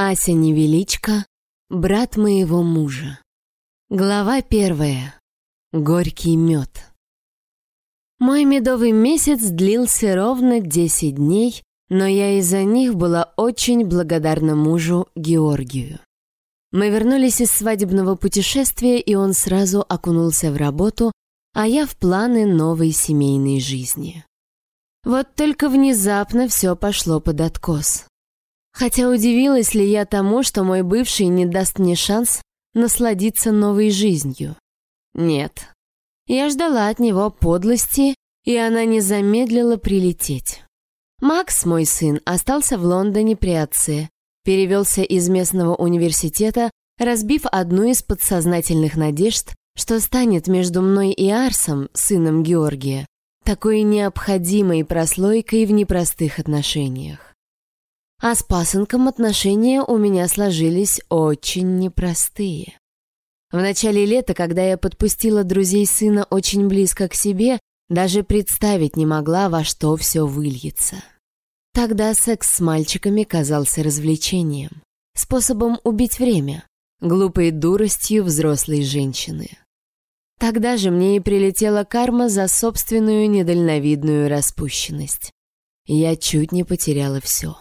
Ася Невеличко, брат моего мужа. Глава первая. Горький мед. Мой медовый месяц длился ровно 10 дней, но я из-за них была очень благодарна мужу Георгию. Мы вернулись из свадебного путешествия, и он сразу окунулся в работу, а я в планы новой семейной жизни. Вот только внезапно все пошло под откос. Хотя удивилась ли я тому, что мой бывший не даст мне шанс насладиться новой жизнью? Нет. Я ждала от него подлости, и она не замедлила прилететь. Макс, мой сын, остался в Лондоне при отце, перевелся из местного университета, разбив одну из подсознательных надежд, что станет между мной и Арсом, сыном Георгия, такой необходимой прослойкой в непростых отношениях. А с пасынком отношения у меня сложились очень непростые. В начале лета, когда я подпустила друзей сына очень близко к себе, даже представить не могла, во что все выльется. Тогда секс с мальчиками казался развлечением, способом убить время, глупой дуростью взрослой женщины. Тогда же мне и прилетела карма за собственную недальновидную распущенность. Я чуть не потеряла все.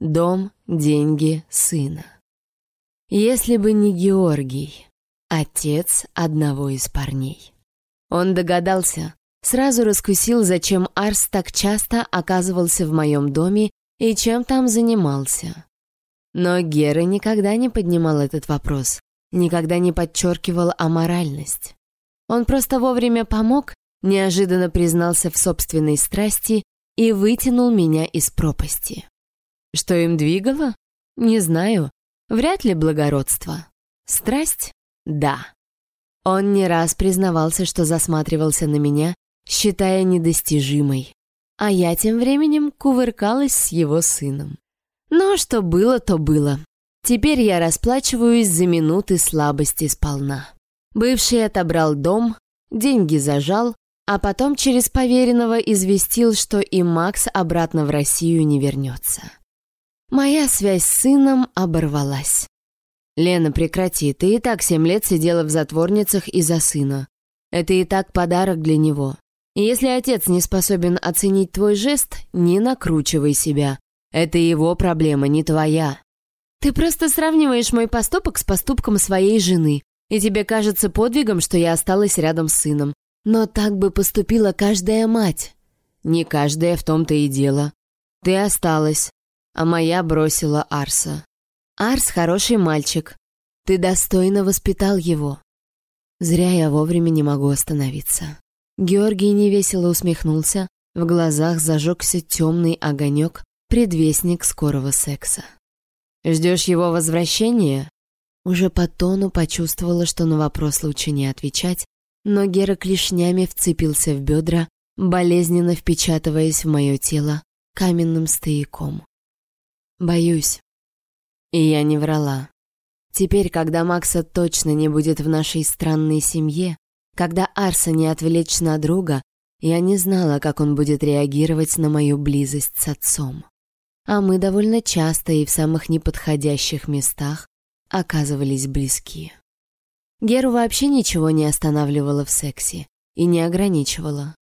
Дом, деньги, сына. Если бы не Георгий, отец одного из парней. Он догадался, сразу раскусил, зачем Арс так часто оказывался в моем доме и чем там занимался. Но Гера никогда не поднимал этот вопрос, никогда не подчеркивал аморальность. Он просто вовремя помог, неожиданно признался в собственной страсти и вытянул меня из пропасти. Что им двигало? Не знаю. Вряд ли благородство. Страсть? Да. Он не раз признавался, что засматривался на меня, считая недостижимой. А я тем временем кувыркалась с его сыном. Но что было, то было. Теперь я расплачиваюсь за минуты слабости сполна. Бывший отобрал дом, деньги зажал, а потом через поверенного известил, что и Макс обратно в Россию не вернется. Моя связь с сыном оборвалась. «Лена, прекрати, ты и так семь лет сидела в затворницах из-за сына. Это и так подарок для него. И если отец не способен оценить твой жест, не накручивай себя. Это его проблема, не твоя. Ты просто сравниваешь мой поступок с поступком своей жены, и тебе кажется подвигом, что я осталась рядом с сыном. Но так бы поступила каждая мать. Не каждая в том-то и дело. Ты осталась, а моя бросила Арса. Арс хороший мальчик. Ты достойно воспитал его. Зря я вовремя не могу остановиться. Георгий невесело усмехнулся, в глазах зажегся темный огонек, предвестник скорого секса. «Ждешь его возвращения?» Уже по тону почувствовала, что на вопрос лучше не отвечать, но Гера клешнями вцепился в бедра, болезненно впечатываясь в мое тело каменным стояком. Боюсь. И я не врала. Теперь, когда Макса точно не будет в нашей странной семье, когда Арса не отвлечь на друга, я не знала, как он будет реагировать на мою близость с отцом. А мы довольно часто и в самых неподходящих местах оказывались близки. Геру вообще ничего не останавливало в сексе и не ограничивало.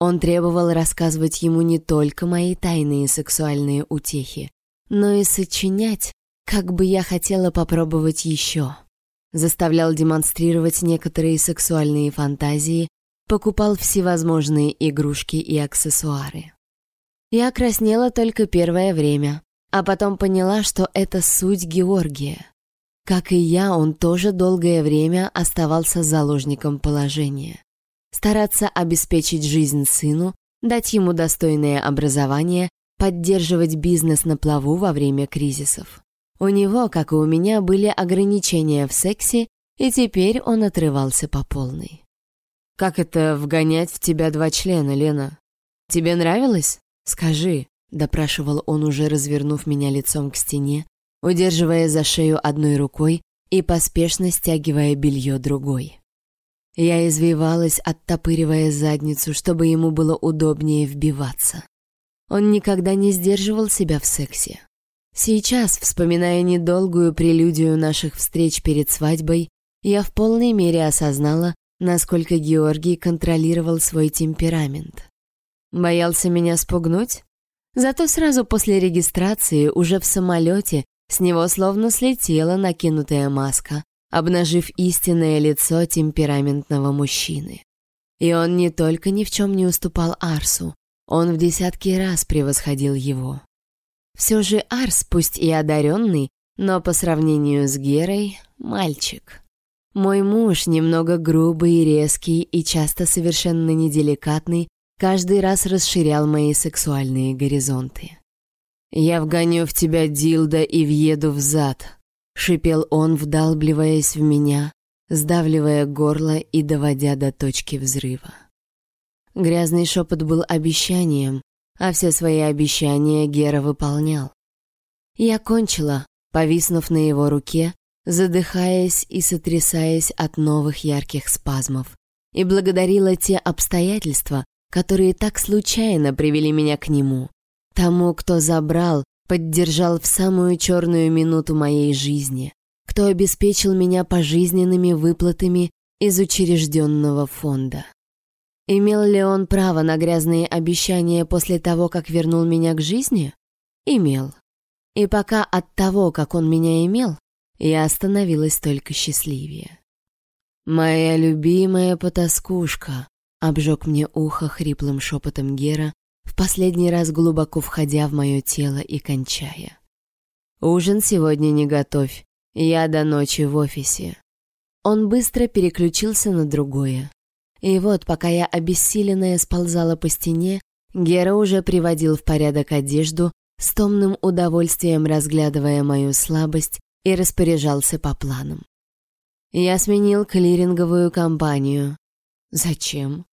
Он требовал рассказывать ему не только мои тайные сексуальные утехи, но и сочинять, как бы я хотела попробовать еще. Заставлял демонстрировать некоторые сексуальные фантазии, покупал всевозможные игрушки и аксессуары. Я краснела только первое время, а потом поняла, что это суть Георгия. Как и я, он тоже долгое время оставался заложником положения. Стараться обеспечить жизнь сыну, дать ему достойное образование поддерживать бизнес на плаву во время кризисов. У него, как и у меня, были ограничения в сексе, и теперь он отрывался по полной. «Как это вгонять в тебя два члена, Лена? Тебе нравилось? Скажи», — допрашивал он, уже развернув меня лицом к стене, удерживая за шею одной рукой и поспешно стягивая белье другой. Я извивалась, оттопыривая задницу, чтобы ему было удобнее вбиваться. Он никогда не сдерживал себя в сексе. Сейчас, вспоминая недолгую прелюдию наших встреч перед свадьбой, я в полной мере осознала, насколько Георгий контролировал свой темперамент. Боялся меня спугнуть? Зато сразу после регистрации, уже в самолете, с него словно слетела накинутая маска, обнажив истинное лицо темпераментного мужчины. И он не только ни в чем не уступал Арсу, он в десятки раз превосходил его. Все же Арс, пусть и одаренный, но по сравнению с Герой — мальчик. Мой муж немного грубый резкий и часто совершенно неделикатный, каждый раз расширял мои сексуальные горизонты. «Я вгоню в тебя дилда и въеду в зад», — шипел он, вдалбливаясь в меня, сдавливая горло и доводя до точки взрыва. Грязный шепот был обещанием, а все свои обещания Гера выполнял. Я кончила, повиснув на его руке, задыхаясь и сотрясаясь от новых ярких спазмов, и благодарила те обстоятельства, которые так случайно привели меня к нему, тому, кто забрал, поддержал в самую черную минуту моей жизни, кто обеспечил меня пожизненными выплатами из учрежденного фонда. Имел ли он право на грязные обещания после того, как вернул меня к жизни? Имел. И пока от того, как он меня имел, я становилась только счастливее. «Моя любимая потаскушка», — обжег мне ухо хриплым шепотом Гера, в последний раз глубоко входя в мое тело и кончая. «Ужин сегодня не готовь, я до ночи в офисе». Он быстро переключился на другое. И вот, пока я обессиленная сползала по стене, Гера уже приводил в порядок одежду, с томным удовольствием разглядывая мою слабость и распоряжался по планам. Я сменил клиринговую компанию. Зачем?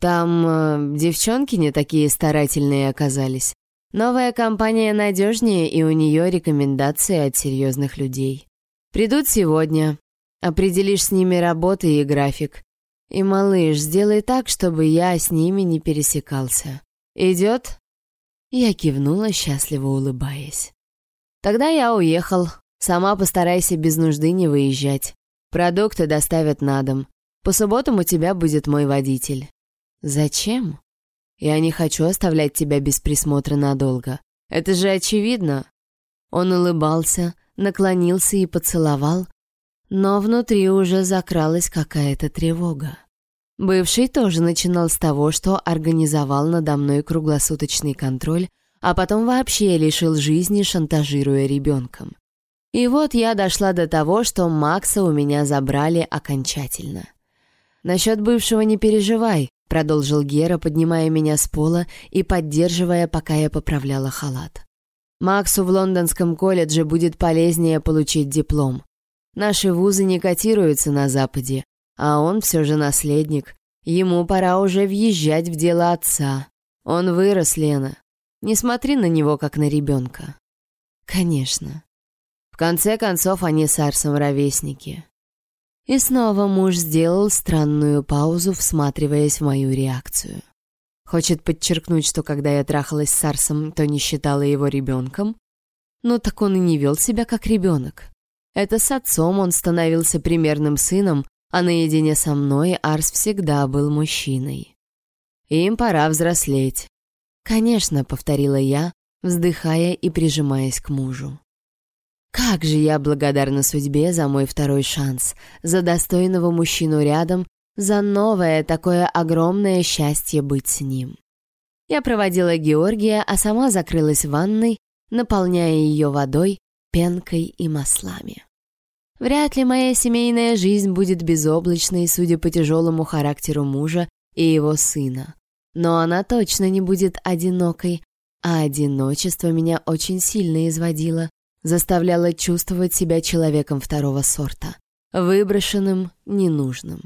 Там э, девчонки не такие старательные оказались. Новая компания надежнее, и у нее рекомендации от серьезных людей. Придут сегодня. Определишь с ними работы и график. И, малыш, сделай так, чтобы я с ними не пересекался. Идет?» Я кивнула, счастливо улыбаясь. «Тогда я уехал. Сама постарайся без нужды не выезжать. Продукты доставят на дом. По субботам у тебя будет мой водитель». «Зачем?» «Я не хочу оставлять тебя без присмотра надолго. Это же очевидно». Он улыбался, наклонился и поцеловал, но внутри уже закралась какая-то тревога. Бывший тоже начинал с того, что организовал надо мной круглосуточный контроль, а потом вообще лишил жизни, шантажируя ребенком. И вот я дошла до того, что Макса у меня забрали окончательно. «Насчет бывшего не переживай», — продолжил Гера, поднимая меня с пола и поддерживая, пока я поправляла халат. «Максу в лондонском колледже будет полезнее получить диплом. Наши вузы не котируются на Западе, а он все же наследник. Ему пора уже въезжать в дело отца. Он вырос, Лена. Не смотри на него, как на ребенка. Конечно. В конце концов, они с Арсом ровесники. И снова муж сделал странную паузу, всматриваясь в мою реакцию. Хочет подчеркнуть, что когда я трахалась с Арсом, то не считала его ребенком? Ну так он и не вел себя как ребенок. Это с отцом он становился примерным сыном, а наедине со мной Арс всегда был мужчиной. Им пора взрослеть. «Конечно», — повторила я, вздыхая и прижимаясь к мужу. Как же я благодарна судьбе за мой второй шанс, за достойного мужчину рядом, за новое такое огромное счастье быть с ним. Я проводила Георгия, а сама закрылась в ванной, наполняя ее водой, пенкой и маслами. Вряд ли моя семейная жизнь будет безоблачной, судя по тяжелому характеру мужа и его сына. Но она точно не будет одинокой, а одиночество меня очень сильно изводило, заставляло чувствовать себя человеком второго сорта, выброшенным, ненужным.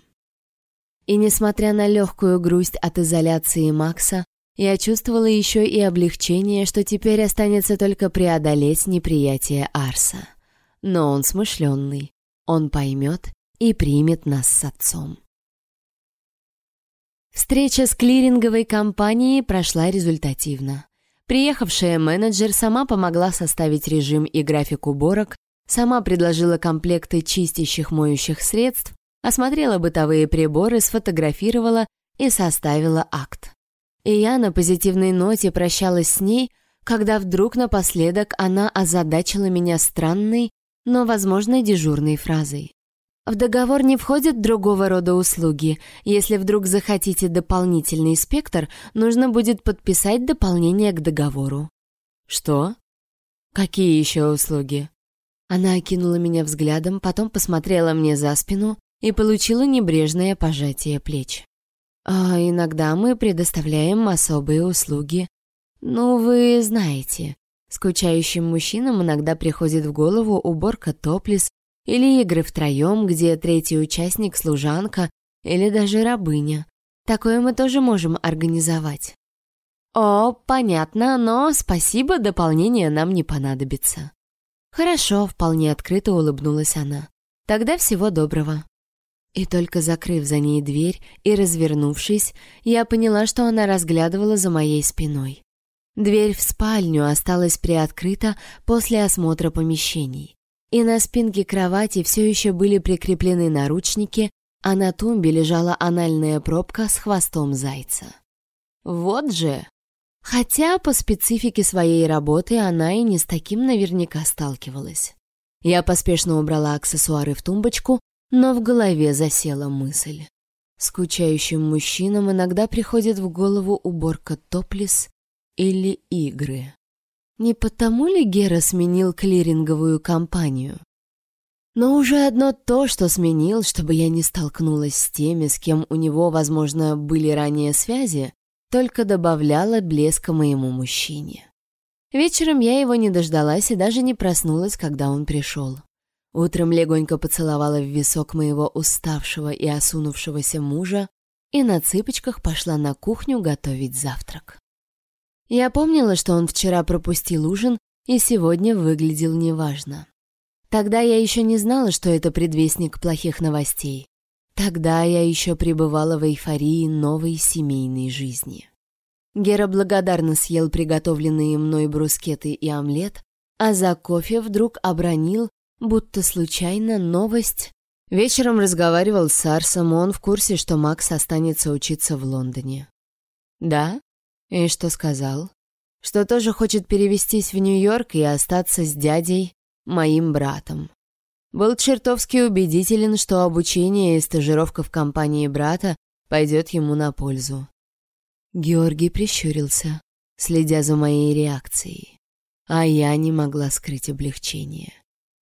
И несмотря на легкую грусть от изоляции Макса, я чувствовала еще и облегчение, что теперь останется только преодолеть неприятие Арса. Но он смышленный, он поймет и примет нас с отцом. Встреча с клиринговой компанией прошла результативно. Приехавшая менеджер сама помогла составить режим и график уборок, сама предложила комплекты чистящих моющих средств, осмотрела бытовые приборы, сфотографировала и составила акт. И я на позитивной ноте прощалась с ней, когда вдруг напоследок она озадачила меня странной, но, возможно, дежурной фразой. В договор не входят другого рода услуги. Если вдруг захотите дополнительный спектр, нужно будет подписать дополнение к договору. Что? Какие еще услуги? Она окинула меня взглядом, потом посмотрела мне за спину и получила небрежное пожатие плеч. А иногда мы предоставляем особые услуги. Ну, вы знаете, скучающим мужчинам иногда приходит в голову уборка топлис или игры втроем, где третий участник — служанка или даже рабыня. Такое мы тоже можем организовать. О, понятно, но спасибо, дополнение нам не понадобится. Хорошо, вполне открыто улыбнулась она. Тогда всего доброго. И только закрыв за ней дверь и развернувшись, я поняла, что она разглядывала за моей спиной. Дверь в спальню осталась приоткрыта после осмотра помещений и на спинке кровати все еще были прикреплены наручники, а на тумбе лежала анальная пробка с хвостом зайца. Вот же! Хотя по специфике своей работы она и не с таким наверняка сталкивалась. Я поспешно убрала аксессуары в тумбочку, но в голове засела мысль. Скучающим мужчинам иногда приходит в голову уборка топлис или игры. Не потому ли Гера сменил клиринговую компанию? Но уже одно то, что сменил, чтобы я не столкнулась с теми, с кем у него, возможно, были ранее связи, только добавляло блеска моему мужчине. Вечером я его не дождалась и даже не проснулась, когда он пришел. Утром легонько поцеловала в висок моего уставшего и осунувшегося мужа и на цыпочках пошла на кухню готовить завтрак. Я помнила, что он вчера пропустил ужин и сегодня выглядел неважно. Тогда я еще не знала, что это предвестник плохих новостей. Тогда я еще пребывала в эйфории новой семейной жизни. Гера благодарно съел приготовленные мной брускеты и омлет, а за кофе вдруг обронил, будто случайно, новость. Вечером разговаривал с Арсом, он в курсе, что Макс останется учиться в Лондоне. «Да?» И что сказал? Что тоже хочет перевестись в Нью-Йорк и остаться с дядей, моим братом. Был чертовски убедителен, что обучение и стажировка в компании брата пойдет ему на пользу. Георгий прищурился, следя за моей реакцией. А я не могла скрыть облегчение.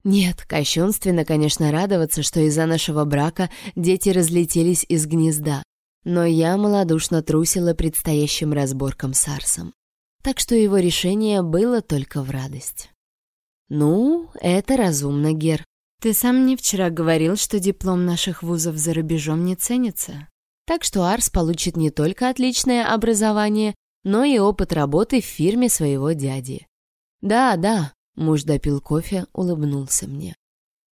Нет, кощунственно, конечно, радоваться, что из-за нашего брака дети разлетелись из гнезда но я малодушно трусила предстоящим разборкам с Арсом. Так что его решение было только в радость. «Ну, это разумно, Гер. Ты сам мне вчера говорил, что диплом наших вузов за рубежом не ценится. Так что Арс получит не только отличное образование, но и опыт работы в фирме своего дяди. Да, да, муж допил кофе, улыбнулся мне.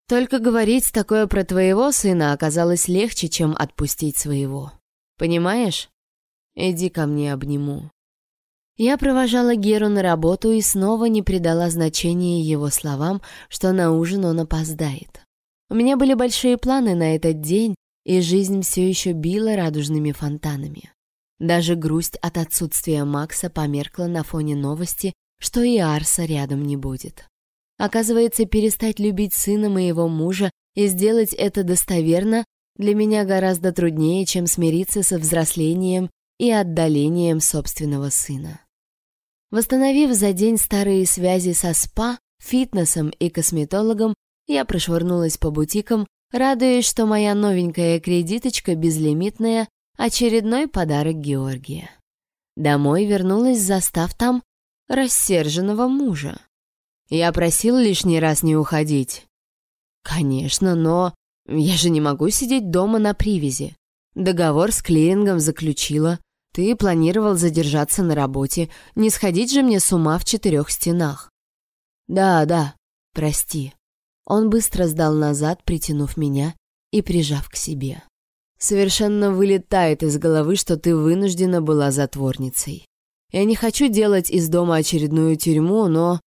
Только говорить такое про твоего сына оказалось легче, чем отпустить своего. Понимаешь? Иди ко мне обниму». Я провожала Геру на работу и снова не придала значения его словам, что на ужин он опоздает. У меня были большие планы на этот день, и жизнь все еще била радужными фонтанами. Даже грусть от отсутствия Макса померкла на фоне новости, что и Арса рядом не будет. Оказывается, перестать любить сына моего мужа и сделать это достоверно для меня гораздо труднее, чем смириться со взрослением и отдалением собственного сына. Восстановив за день старые связи со СПА, фитнесом и косметологом, я прошвырнулась по бутикам, радуясь, что моя новенькая кредиточка безлимитная — очередной подарок Георгия. Домой вернулась, застав там рассерженного мужа. Я просил лишний раз не уходить. Конечно, но я же не могу сидеть дома на привязи. Договор с клирингом заключила. Ты планировал задержаться на работе. Не сходить же мне с ума в четырех стенах. Да, да, прости. Он быстро сдал назад, притянув меня и прижав к себе. Совершенно вылетает из головы, что ты вынуждена была затворницей. Я не хочу делать из дома очередную тюрьму, но...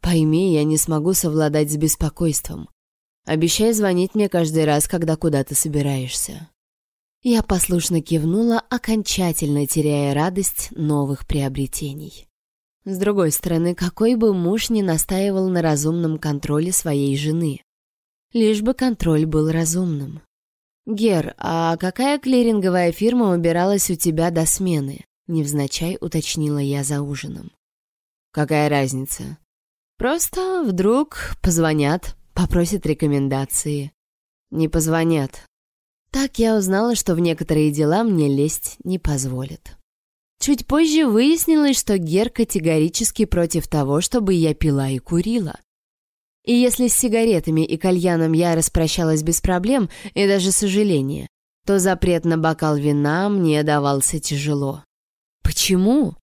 Пойми, я не смогу совладать с беспокойством. Обещай звонить мне каждый раз, когда куда-то собираешься». Я послушно кивнула, окончательно теряя радость новых приобретений. С другой стороны, какой бы муж ни настаивал на разумном контроле своей жены. Лишь бы контроль был разумным. «Гер, а какая клиринговая фирма убиралась у тебя до смены?» Невзначай уточнила я за ужином. «Какая разница?» «Просто вдруг позвонят, попросят рекомендации». «Не позвонят». Так я узнала, что в некоторые дела мне лезть не позволят. Чуть позже выяснилось, что Гер категорически против того, чтобы я пила и курила. И если с сигаретами и кальяном я распрощалась без проблем и даже сожаления, то запрет на бокал вина мне давался тяжело. Почему?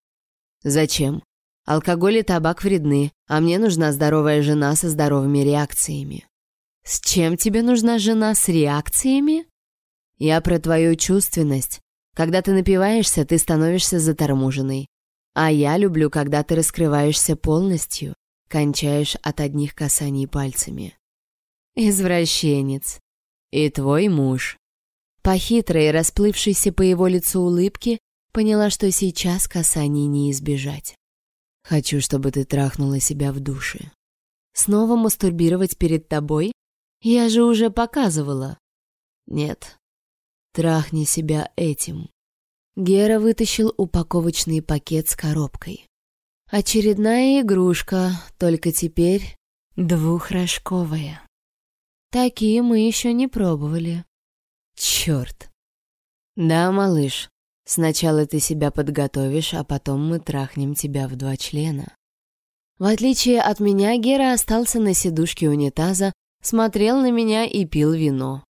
Зачем? Алкоголь и табак вредны, а мне нужна здоровая жена со здоровыми реакциями. С чем тебе нужна жена с реакциями? Я про твою чувственность, когда ты напиваешься, ты становишься заторможенной. А я люблю, когда ты раскрываешься полностью, кончаешь от одних касаний пальцами. Извращенец. И твой муж. По хитрой, расплывшейся по его лицу улыбке, поняла, что сейчас касаний не избежать. Хочу, чтобы ты трахнула себя в душе. Снова мастурбировать перед тобой? Я же уже показывала. Нет, Трахни себя этим. Гера вытащил упаковочный пакет с коробкой. Очередная игрушка, только теперь двухрожковая. Такие мы еще не пробовали. Черт. Да, малыш, сначала ты себя подготовишь, а потом мы трахнем тебя в два члена. В отличие от меня, Гера остался на сидушке унитаза, смотрел на меня и пил вино.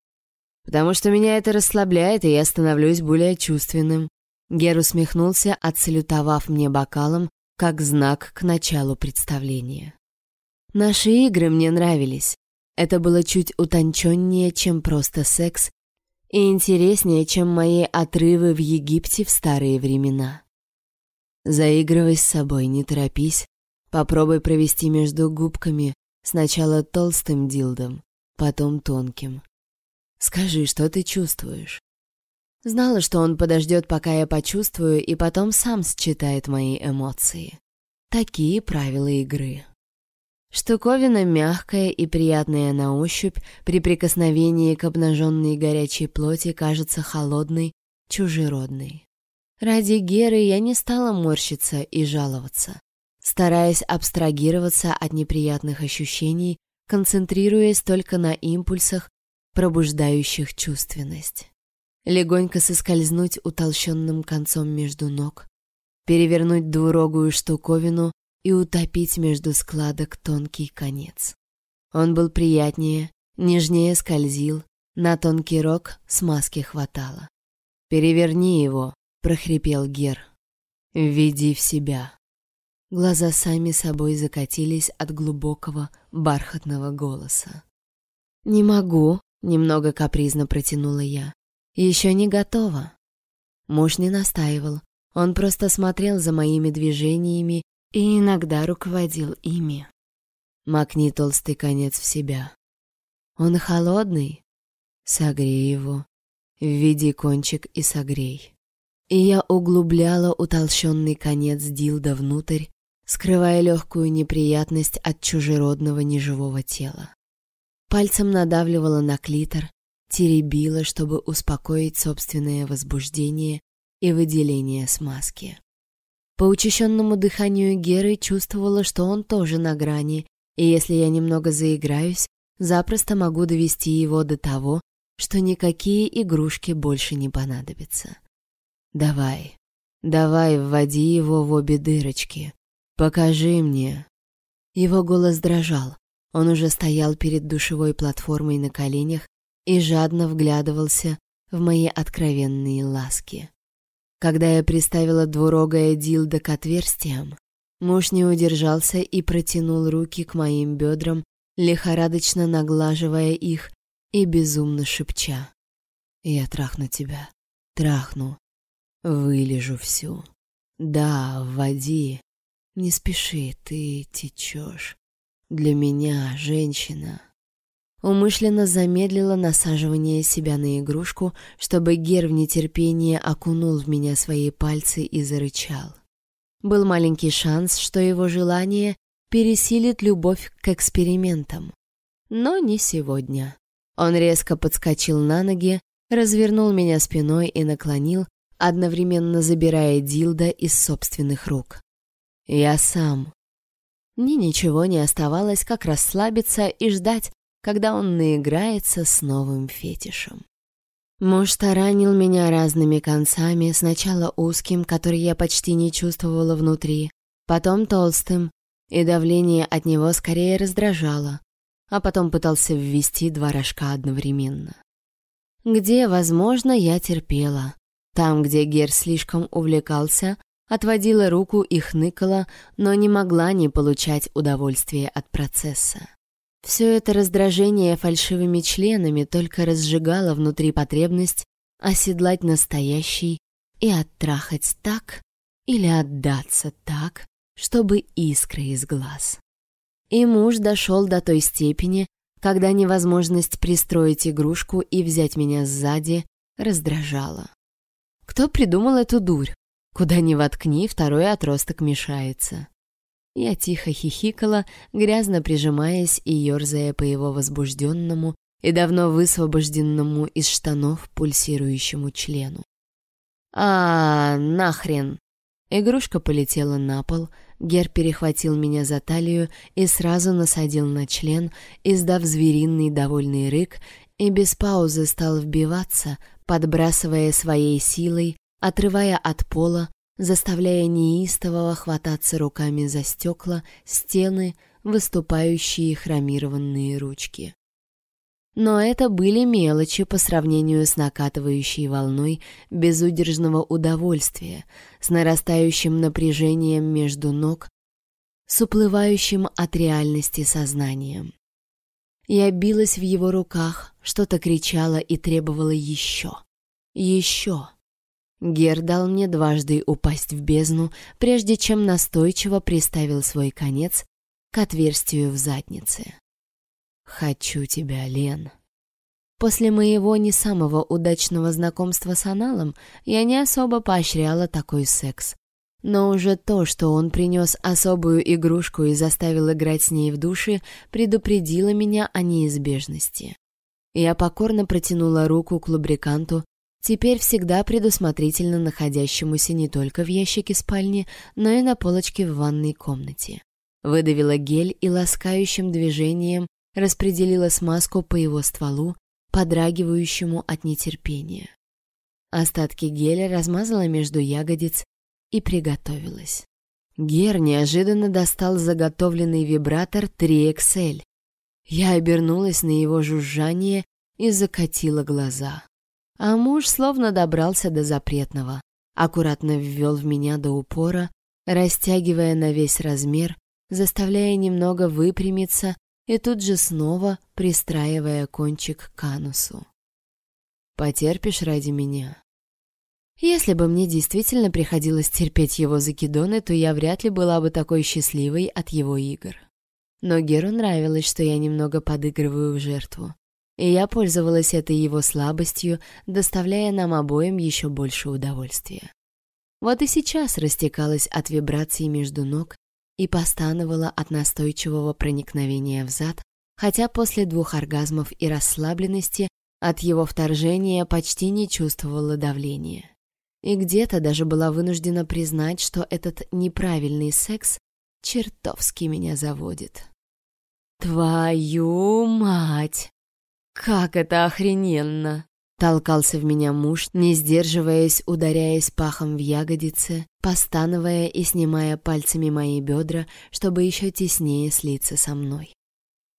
Потому что меня это расслабляет, и я становлюсь более чувственным. Гер усмехнулся, отсалютовав мне бокалом, как знак к началу представления. Наши игры мне нравились. Это было чуть утонченнее, чем просто секс, и интереснее, чем мои отрывы в Египте в старые времена. Заигрывай с собой, не торопись. Попробуй провести между губками сначала толстым дилдом, потом тонким. Скажи, что ты чувствуешь?» Знала, что он подождет, пока я почувствую, и потом сам считает мои эмоции. Такие правила игры. Штуковина мягкая и приятная на ощупь, при прикосновении к обнаженной горячей плоти кажется холодной, чужеродной. Ради Геры я не стала морщиться и жаловаться, стараясь абстрагироваться от неприятных ощущений, концентрируясь только на импульсах, пробуждающих чувственность. Легонько соскользнуть утолщенным концом между ног, перевернуть двурогую штуковину и утопить между складок тонкий конец. Он был приятнее, нежнее скользил, на тонкий рог смазки хватало. «Переверни его», — прохрипел Гер. «Введи в себя». Глаза сами собой закатились от глубокого бархатного голоса. «Не могу», Немного капризно протянула я. Еще не готова. Муж не настаивал. Он просто смотрел за моими движениями и иногда руководил ими. Макни толстый конец в себя. Он холодный. Согрей его. Введи кончик и согрей. И я углубляла утолщенный конец дилда внутрь, скрывая легкую неприятность от чужеродного неживого тела. Пальцем надавливала на клитор, теребила, чтобы успокоить собственное возбуждение и выделение смазки. По учащенному дыханию Геры чувствовала, что он тоже на грани, и если я немного заиграюсь, запросто могу довести его до того, что никакие игрушки больше не понадобятся. «Давай, давай, вводи его в обе дырочки. Покажи мне». Его голос дрожал. Он уже стоял перед душевой платформой на коленях и жадно вглядывался в мои откровенные ласки. Когда я приставила двурогое дилдо к отверстиям, муж не удержался и протянул руки к моим бедрам, лихорадочно наглаживая их и безумно шепча. «Я трахну тебя, трахну, вылежу всю. Да, вводи. Не спеши, ты течешь. Для меня, женщина. Умышленно замедлила насаживание себя на игрушку, чтобы Гер в нетерпении окунул в меня свои пальцы и зарычал. Был маленький шанс, что его желание пересилит любовь к экспериментам. Но не сегодня. Он резко подскочил на ноги, развернул меня спиной и наклонил, одновременно забирая Дилда из собственных рук. Я сам. Мне ничего не оставалось, как расслабиться и ждать, когда он наиграется с новым фетишем. Муж таранил меня разными концами, сначала узким, который я почти не чувствовала внутри, потом толстым, и давление от него скорее раздражало, а потом пытался ввести два рожка одновременно. Где, возможно, я терпела. Там, где Гер слишком увлекался, отводила руку и хныкала, но не могла не получать удовольствия от процесса. Все это раздражение фальшивыми членами только разжигало внутри потребность оседлать настоящий и оттрахать так или отдаться так, чтобы искры из глаз. И муж дошел до той степени, когда невозможность пристроить игрушку и взять меня сзади раздражала. Кто придумал эту дурь? Куда ни воткни, второй отросток мешается. Я тихо хихикала, грязно прижимаясь и ерзая по его возбужденному и давно высвобожденному из штанов пульсирующему члену. «А, нахрен!» Игрушка полетела на пол, Гер перехватил меня за талию и сразу насадил на член, издав звериный довольный рык, и без паузы стал вбиваться, подбрасывая своей силой, отрывая от пола, заставляя неистового хвататься руками за стекла, стены, выступающие хромированные ручки. Но это были мелочи по сравнению с накатывающей волной безудержного удовольствия, с нарастающим напряжением между ног, с уплывающим от реальности сознанием. Я билась в его руках, что-то кричала и требовала еще. Еще. Гер дал мне дважды упасть в бездну, прежде чем настойчиво приставил свой конец к отверстию в заднице. «Хочу тебя, Лен». После моего не самого удачного знакомства с аналом я не особо поощряла такой секс. Но уже то, что он принес особую игрушку и заставил играть с ней в душе, предупредило меня о неизбежности. Я покорно протянула руку к лубриканту, теперь всегда предусмотрительно находящемуся не только в ящике спальни, но и на полочке в ванной комнате. Выдавила гель и ласкающим движением распределила смазку по его стволу, подрагивающему от нетерпения. Остатки геля размазала между ягодиц и приготовилась. Гер неожиданно достал заготовленный вибратор 3XL. Я обернулась на его жужжание и закатила глаза. А муж словно добрался до запретного, аккуратно ввел в меня до упора, растягивая на весь размер, заставляя немного выпрямиться и тут же снова пристраивая кончик к анусу. «Потерпишь ради меня?» Если бы мне действительно приходилось терпеть его закидоны, то я вряд ли была бы такой счастливой от его игр. Но Геру нравилось, что я немного подыгрываю в жертву. И я пользовалась этой его слабостью, доставляя нам обоим еще больше удовольствия. Вот и сейчас растекалась от вибраций между ног и постановала от настойчивого проникновения в зад, хотя после двух оргазмов и расслабленности от его вторжения почти не чувствовала давления. И где-то даже была вынуждена признать, что этот неправильный секс чертовски меня заводит. «Твою мать!» «Как это охрененно!» Толкался в меня муж, не сдерживаясь, ударяясь пахом в ягодицы, постановая и снимая пальцами мои бедра, чтобы еще теснее слиться со мной.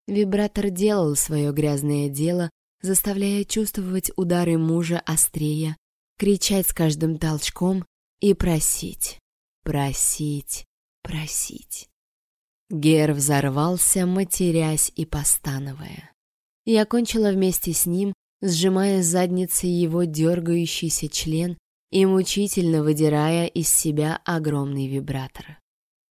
Вибратор делал свое грязное дело, заставляя чувствовать удары мужа острее, кричать с каждым толчком и просить, просить, просить. Гер взорвался, матерясь и постановая. Я кончила вместе с ним, сжимая задницей его дергающийся член и мучительно выдирая из себя огромный вибратор.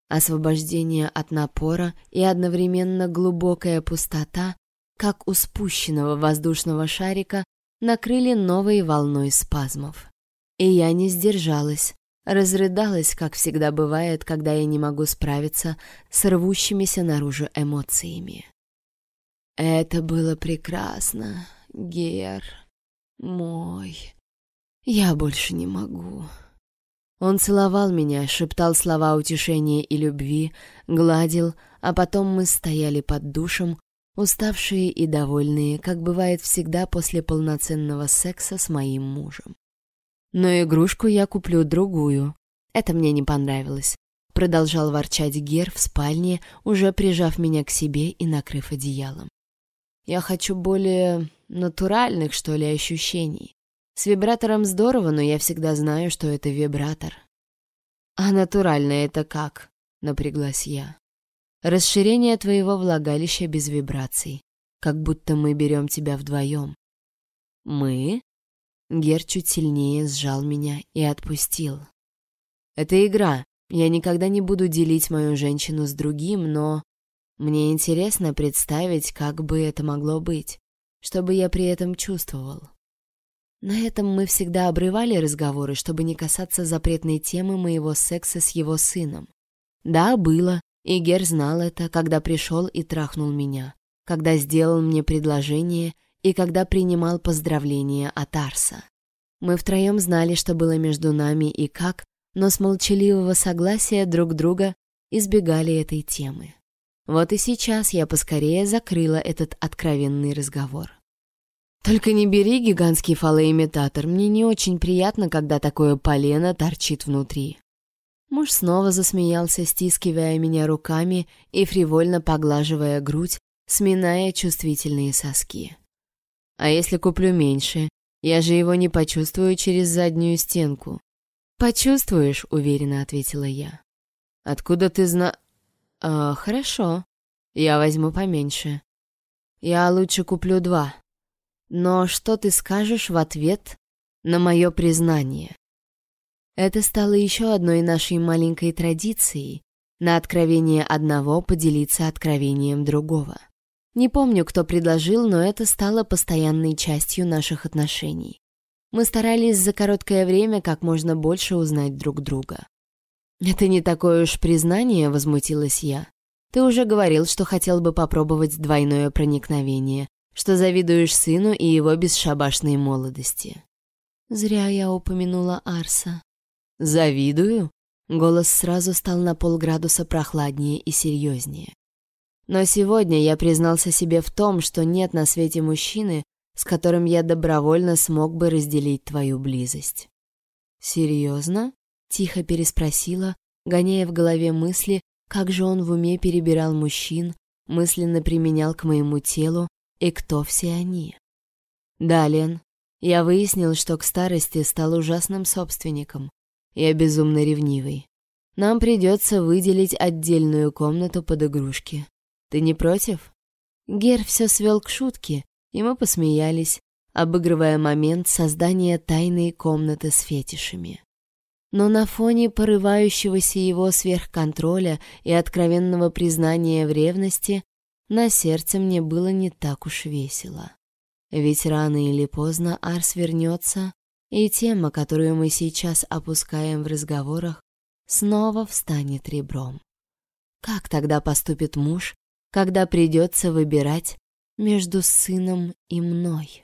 Освобождение от напора и одновременно глубокая пустота, как у спущенного воздушного шарика, накрыли новой волной спазмов. И я не сдержалась, разрыдалась, как всегда бывает, когда я не могу справиться с рвущимися наружу эмоциями. Это было прекрасно, Гер, мой. Я больше не могу. Он целовал меня, шептал слова утешения и любви, гладил, а потом мы стояли под душем, уставшие и довольные, как бывает всегда после полноценного секса с моим мужем. Но игрушку я куплю другую. Это мне не понравилось. Продолжал ворчать Гер в спальне, уже прижав меня к себе и накрыв одеялом. Я хочу более натуральных, что ли, ощущений. С вибратором здорово, но я всегда знаю, что это вибратор. А натуральное это как? Напряглась я. Расширение твоего влагалища без вибраций. Как будто мы берем тебя вдвоем. Мы? Гер чуть сильнее сжал меня и отпустил. Это игра. Я никогда не буду делить мою женщину с другим, но... Мне интересно представить, как бы это могло быть, чтобы я при этом чувствовал. На этом мы всегда обрывали разговоры, чтобы не касаться запретной темы моего секса с его сыном. Да, было, и Гер знал это, когда пришел и трахнул меня, когда сделал мне предложение и когда принимал поздравления от Арса. Мы втроем знали, что было между нами и как, но с молчаливого согласия друг друга избегали этой темы. Вот и сейчас я поскорее закрыла этот откровенный разговор. Только не бери гигантский фалоимитатор, мне не очень приятно, когда такое полено торчит внутри. Муж снова засмеялся, стискивая меня руками и фривольно поглаживая грудь, сминая чувствительные соски. А если куплю меньше? Я же его не почувствую через заднюю стенку. Почувствуешь, уверенно ответила я. Откуда ты зна... А, хорошо. Я возьму поменьше. Я лучше куплю два. Но что ты скажешь в ответ на мое признание? Это стало еще одной нашей маленькой традицией на откровение одного поделиться откровением другого. Не помню, кто предложил, но это стало постоянной частью наших отношений. Мы старались за короткое время как можно больше узнать друг друга. «Это не такое уж признание», — возмутилась я. «Ты уже говорил, что хотел бы попробовать двойное проникновение, что завидуешь сыну и его бесшабашной молодости. Зря я упомянула Арса. Завидую? Голос сразу стал на полградуса прохладнее и серьезнее. Но сегодня я признался себе в том, что нет на свете мужчины, с которым я добровольно смог бы разделить твою близость. Серьезно? Тихо переспросила, гоняя в голове мысли, как же он в уме перебирал мужчин, мысленно применял к моему телу, и кто все они. Да, Лен, я выяснил, что к старости стал ужасным собственником. Я безумно ревнивый. Нам придется выделить отдельную комнату под игрушки. Ты не против? Гер все свел к шутке, и мы посмеялись, обыгрывая момент создания тайной комнаты с фетишами. Но на фоне порывающегося его сверхконтроля и откровенного признания в ревности на сердце мне было не так уж весело. Ведь рано или поздно Арс вернется, и тема, которую мы сейчас опускаем в разговорах, снова встанет ребром. Как тогда поступит муж, когда придется выбирать между сыном и мной?